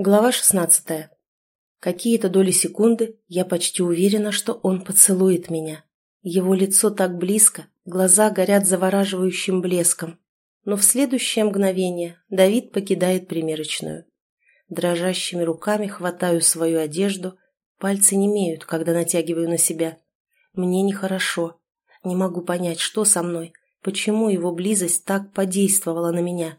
Глава 16. Какие-то доли секунды я почти уверена, что он поцелует меня. Его лицо так близко, глаза горят завораживающим блеском. Но в следующее мгновение Давид покидает примерочную. Дрожащими руками хватаю свою одежду, пальцы немеют, когда натягиваю на себя. Мне нехорошо. Не могу понять, что со мной, почему его близость так подействовала на меня.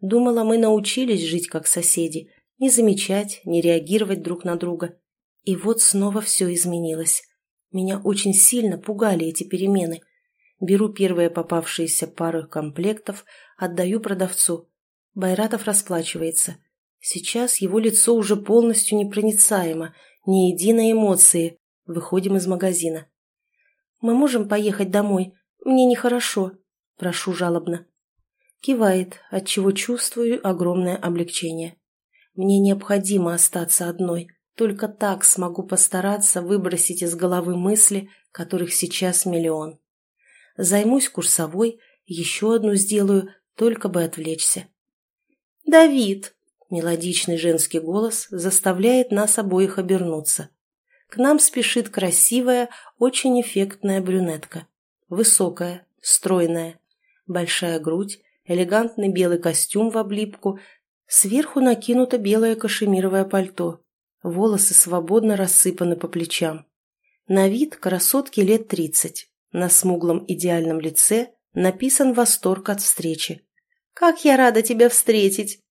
Думала, мы научились жить как соседи – не замечать, не реагировать друг на друга. И вот снова все изменилось. Меня очень сильно пугали эти перемены. Беру первые попавшиеся пары комплектов, отдаю продавцу. Байратов расплачивается. Сейчас его лицо уже полностью непроницаемо, ни единой эмоции. Выходим из магазина. «Мы можем поехать домой? Мне нехорошо», – прошу жалобно. Кивает, отчего чувствую огромное облегчение. Мне необходимо остаться одной. Только так смогу постараться выбросить из головы мысли, которых сейчас миллион. Займусь курсовой, еще одну сделаю, только бы отвлечься. «Давид!» – мелодичный женский голос заставляет нас обоих обернуться. К нам спешит красивая, очень эффектная брюнетка. Высокая, стройная, большая грудь, элегантный белый костюм в облипку, Сверху накинуто белое кашемировое пальто. Волосы свободно рассыпаны по плечам. На вид красотки лет тридцать. На смуглом идеальном лице написан восторг от встречи. «Как я рада тебя встретить!»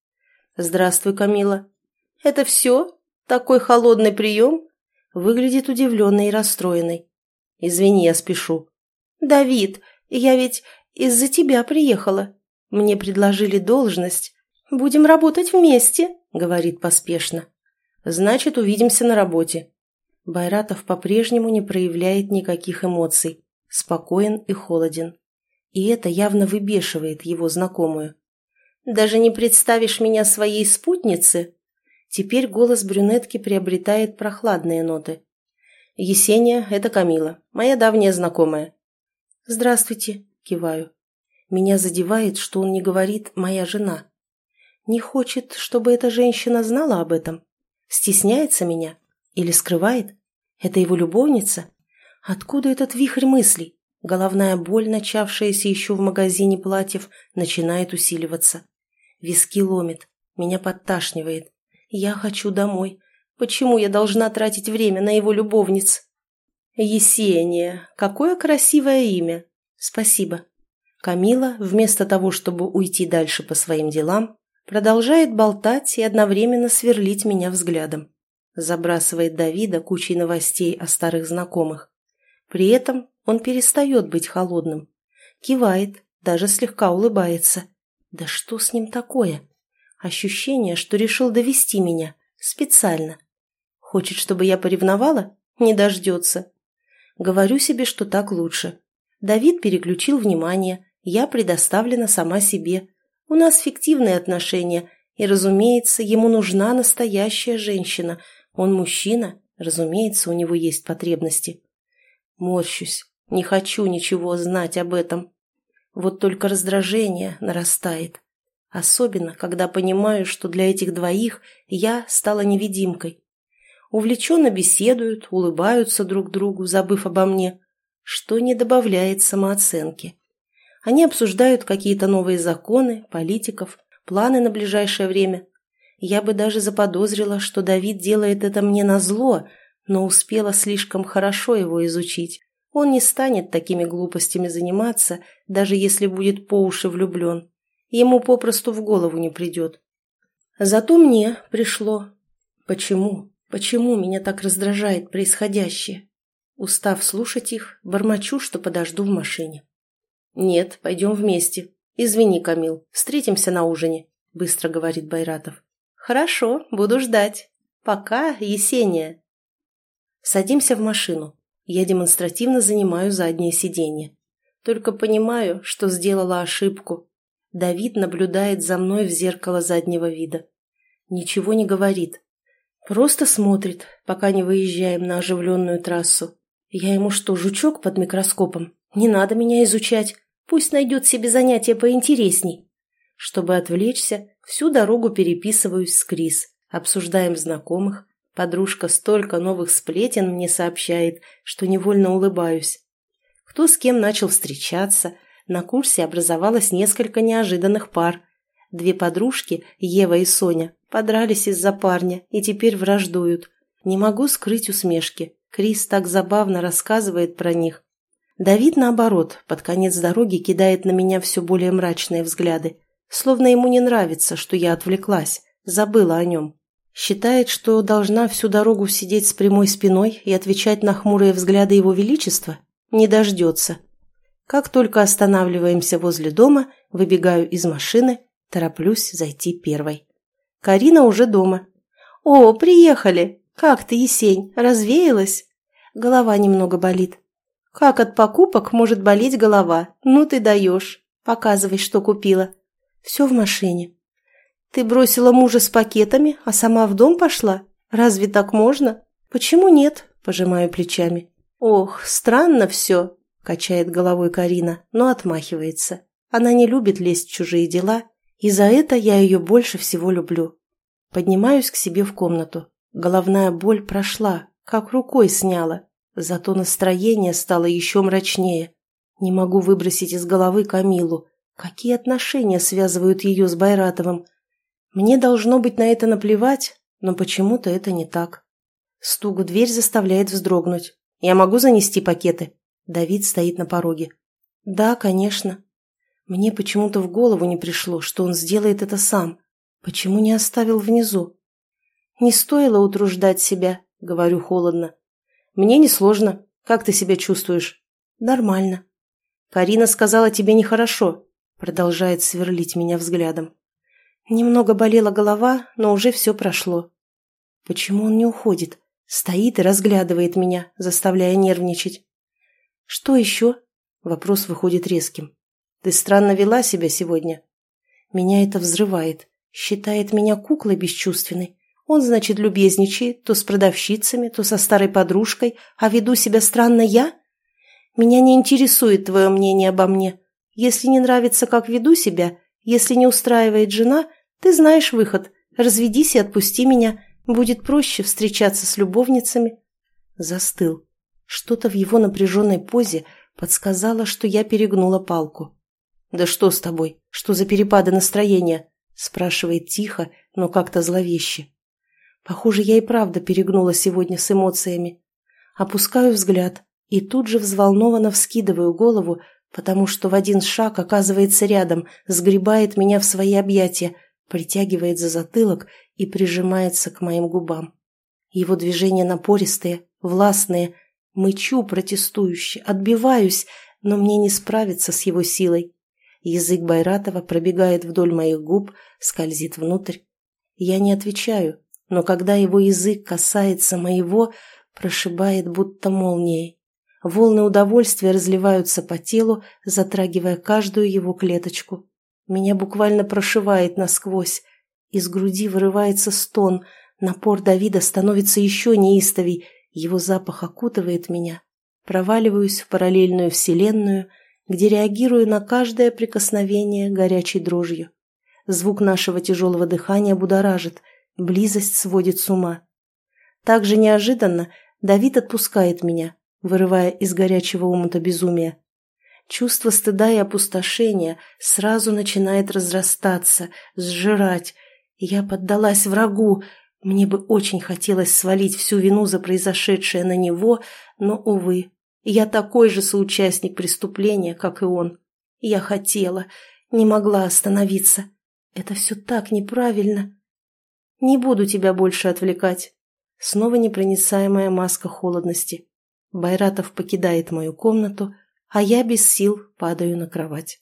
«Здравствуй, Камила!» «Это все? Такой холодный прием?» Выглядит удивленной и расстроенной. «Извини, я спешу». «Давид, я ведь из-за тебя приехала. Мне предложили должность, «Будем работать вместе», — говорит поспешно. «Значит, увидимся на работе». Байратов по-прежнему не проявляет никаких эмоций, спокоен и холоден. И это явно выбешивает его знакомую. «Даже не представишь меня своей спутнице?» Теперь голос брюнетки приобретает прохладные ноты. «Есения, это Камила, моя давняя знакомая». «Здравствуйте», — киваю. Меня задевает, что он не говорит «моя жена». Не хочет, чтобы эта женщина знала об этом? Стесняется меня? Или скрывает? Это его любовница? Откуда этот вихрь мыслей? Головная боль, начавшаяся еще в магазине платьев, начинает усиливаться. Виски ломит, меня подташнивает. Я хочу домой. Почему я должна тратить время на его любовниц? Есения, какое красивое имя. Спасибо. Камила, вместо того, чтобы уйти дальше по своим делам, Продолжает болтать и одновременно сверлить меня взглядом. Забрасывает Давида кучей новостей о старых знакомых. При этом он перестает быть холодным. Кивает, даже слегка улыбается. Да что с ним такое? Ощущение, что решил довести меня. Специально. Хочет, чтобы я поревновала? Не дождется. Говорю себе, что так лучше. Давид переключил внимание, я предоставлена сама себе. У нас фиктивные отношения, и, разумеется, ему нужна настоящая женщина. Он мужчина, разумеется, у него есть потребности. Морщусь, не хочу ничего знать об этом. Вот только раздражение нарастает. Особенно, когда понимаю, что для этих двоих я стала невидимкой. Увлеченно беседуют, улыбаются друг другу, забыв обо мне, что не добавляет самооценки. Они обсуждают какие-то новые законы, политиков, планы на ближайшее время. Я бы даже заподозрила, что Давид делает это мне назло, но успела слишком хорошо его изучить. Он не станет такими глупостями заниматься, даже если будет по уши влюблен. Ему попросту в голову не придет. Зато мне пришло. Почему? Почему меня так раздражает происходящее? Устав слушать их, бормочу, что подожду в машине. «Нет, пойдем вместе. Извини, Камил, встретимся на ужине», — быстро говорит Байратов. «Хорошо, буду ждать. Пока, Есения». Садимся в машину. Я демонстративно занимаю заднее сиденье. Только понимаю, что сделала ошибку. Давид наблюдает за мной в зеркало заднего вида. Ничего не говорит. Просто смотрит, пока не выезжаем на оживленную трассу. Я ему что, жучок под микроскопом? Не надо меня изучать. Пусть найдет себе занятие поинтересней. Чтобы отвлечься, всю дорогу переписываюсь с Крис, Обсуждаем знакомых. Подружка столько новых сплетен мне сообщает, что невольно улыбаюсь. Кто с кем начал встречаться. На курсе образовалось несколько неожиданных пар. Две подружки, Ева и Соня, подрались из-за парня и теперь враждуют. Не могу скрыть усмешки. Крис так забавно рассказывает про них. Давид, наоборот, под конец дороги кидает на меня все более мрачные взгляды. Словно ему не нравится, что я отвлеклась, забыла о нем. Считает, что должна всю дорогу сидеть с прямой спиной и отвечать на хмурые взгляды его величества? Не дождется. Как только останавливаемся возле дома, выбегаю из машины, тороплюсь зайти первой. Карина уже дома. «О, приехали! Как ты, Есень, развеялась?» Голова немного болит. «Как от покупок может болеть голова? Ну ты даешь. Показывай, что купила». «Все в машине». «Ты бросила мужа с пакетами, а сама в дом пошла? Разве так можно?» «Почему нет?» – пожимаю плечами. «Ох, странно все», – качает головой Карина, но отмахивается. Она не любит лезть в чужие дела, и за это я ее больше всего люблю. Поднимаюсь к себе в комнату. Головная боль прошла, как рукой сняла. Зато настроение стало еще мрачнее. Не могу выбросить из головы Камилу. Какие отношения связывают ее с Байратовым? Мне должно быть на это наплевать, но почему-то это не так. Стук в дверь заставляет вздрогнуть. «Я могу занести пакеты?» Давид стоит на пороге. «Да, конечно». Мне почему-то в голову не пришло, что он сделает это сам. Почему не оставил внизу? «Не стоило утруждать себя», — говорю холодно. «Мне несложно. Как ты себя чувствуешь?» «Нормально». «Карина сказала тебе нехорошо», — продолжает сверлить меня взглядом. Немного болела голова, но уже все прошло. Почему он не уходит? Стоит и разглядывает меня, заставляя нервничать. «Что еще?» Вопрос выходит резким. «Ты странно вела себя сегодня». Меня это взрывает. Считает меня куклой бесчувственной. Он, значит, любезничает то с продавщицами, то со старой подружкой, а веду себя странно я? Меня не интересует твое мнение обо мне. Если не нравится, как веду себя, если не устраивает жена, ты знаешь выход. Разведись и отпусти меня. Будет проще встречаться с любовницами. Застыл. Что-то в его напряженной позе подсказало, что я перегнула палку. «Да что с тобой? Что за перепады настроения?» спрашивает тихо, но как-то зловеще. Похоже, я и правда перегнула сегодня с эмоциями. Опускаю взгляд и тут же взволнованно вскидываю голову, потому что в один шаг оказывается рядом, сгребает меня в свои объятия, притягивает за затылок и прижимается к моим губам. Его движения напористые, властные, мычу протестующе, отбиваюсь, но мне не справиться с его силой. Язык Байратова пробегает вдоль моих губ, скользит внутрь. Я не отвечаю, но когда его язык касается моего, прошибает будто молнией. Волны удовольствия разливаются по телу, затрагивая каждую его клеточку. Меня буквально прошивает насквозь. Из груди вырывается стон, напор Давида становится еще неистовей, его запах окутывает меня. Проваливаюсь в параллельную вселенную, где реагирую на каждое прикосновение горячей дрожью. Звук нашего тяжелого дыхания будоражит – Близость сводит с ума. Так же неожиданно Давид отпускает меня, вырывая из горячего умута безумия. Чувство стыда и опустошения сразу начинает разрастаться, сжирать. Я поддалась врагу. Мне бы очень хотелось свалить всю вину за произошедшее на него, но, увы, я такой же соучастник преступления, как и он. Я хотела, не могла остановиться. Это все так неправильно. Не буду тебя больше отвлекать. Снова непроницаемая маска холодности. Байратов покидает мою комнату, а я без сил падаю на кровать.